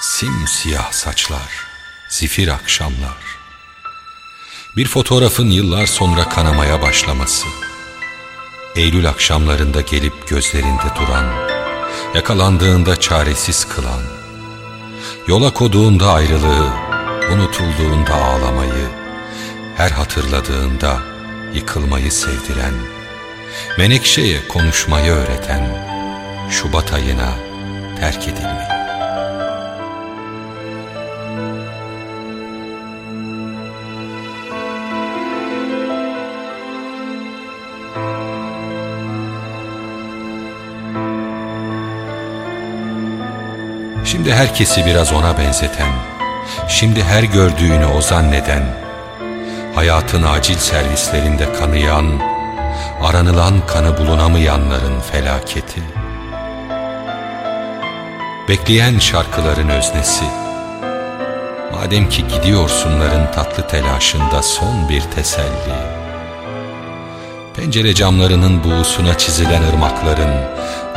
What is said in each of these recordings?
Simsiyah saçlar, zifir akşamlar. Bir fotoğrafın yıllar sonra kanamaya başlaması. Eylül akşamlarında gelip gözlerinde duran, yakalandığında çaresiz kılan, yola koduğunda ayrılığı, unutulduğunda ağlamayı, her hatırladığında yıkılmayı sevdiren, Menekşe'ye konuşmayı öğreten, Şubat ayına terk edilmeyi. Şimdi herkesi biraz ona benzeten, şimdi her gördüğünü o zanneden, hayatın acil servislerinde kanayan, aranılan kanı bulunamayanların felaketi, bekleyen şarkıların öznesi, madem ki gidiyorsunların tatlı telaşında son bir teselli, pencere camlarının buğusuna çizilen ırmakların,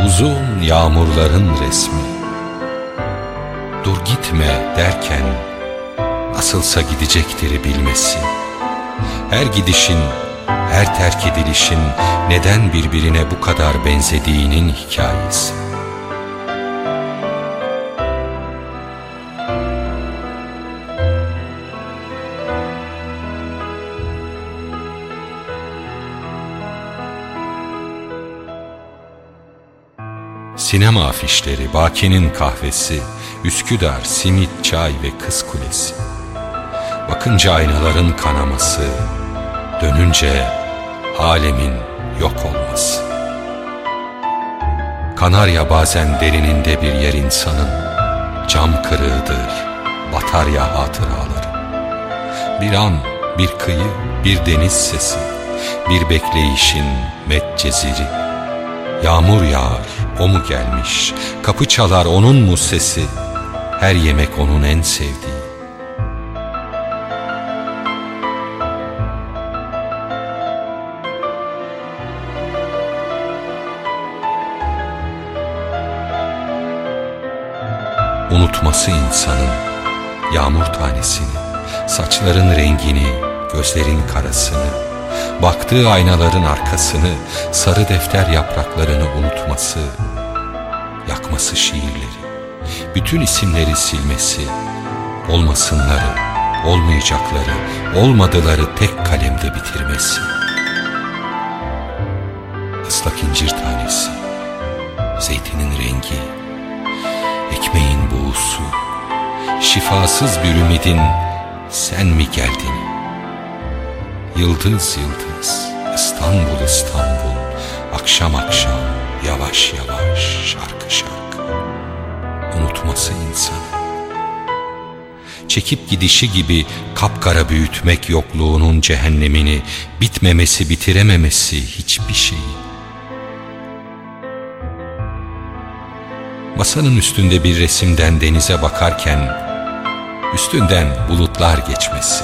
uzun yağmurların resmi, dur gitme derken nasılsa gidecektir bilmesi. Her gidişin, her terk edilişin neden birbirine bu kadar benzediğinin hikayesi. Sinema afişleri, Baki'nin kahvesi, Üsküdar, simit, çay ve kız kulesi. Bakınca aynaların kanaması, dönünce alemin yok olması. Kanarya bazen derininde bir yer insanın, cam kırığıdır, batarya hatıraları. Bir an, bir kıyı, bir deniz sesi, bir bekleyişin metceziri. Yağmur yağar, o mu gelmiş, kapı çalar onun mu sesi, her yemek onun en sevdiği. Unutması insanın yağmur tanesini, saçların rengini, gözlerin karasını, baktığı aynaların arkasını, sarı defter yapraklarını unutması, yakması şiirleri bütün isimleri silmesi, olmasınları, olmayacakları, olmadıları tek kalemde bitirmesi. Islak incir tanesi, zeytinin rengi, ekmeğin buğusu, şifasız bir ümidin sen mi geldin? Yıldız yıldız, İstanbul İstanbul, akşam akşam, yavaş yavaş, şarkı şarkı unutması insanı. Çekip gidişi gibi kapkara büyütmek yokluğunun cehennemini, bitmemesi bitirememesi hiçbir şeyi. Masanın üstünde bir resimden denize bakarken, üstünden bulutlar geçmesi,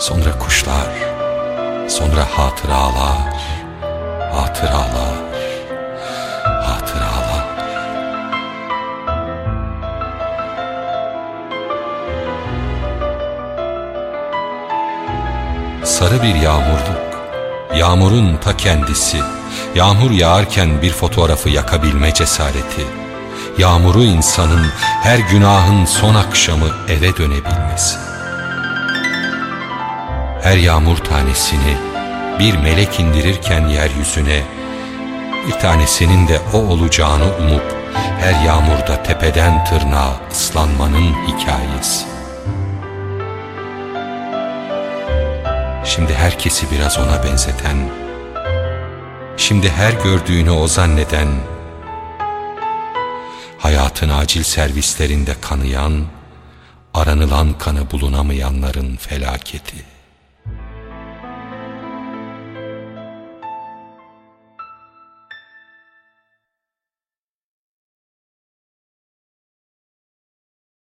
sonra kuşlar, sonra hatıralar, hatıralar, sarı bir yağmurluk, yağmurun ta kendisi, yağmur yağarken bir fotoğrafı yakabilme cesareti, yağmuru insanın her günahın son akşamı eve dönebilmesi. Her yağmur tanesini bir melek indirirken yeryüzüne, bir tanesinin de o olacağını umup her yağmurda tepeden tırnağa ıslanmanın hikayesi. Şimdi herkesi biraz ona benzeten, şimdi her gördüğünü o zanneden, hayatın acil servislerinde kanayan, aranılan kanı bulunamayanların felaketi.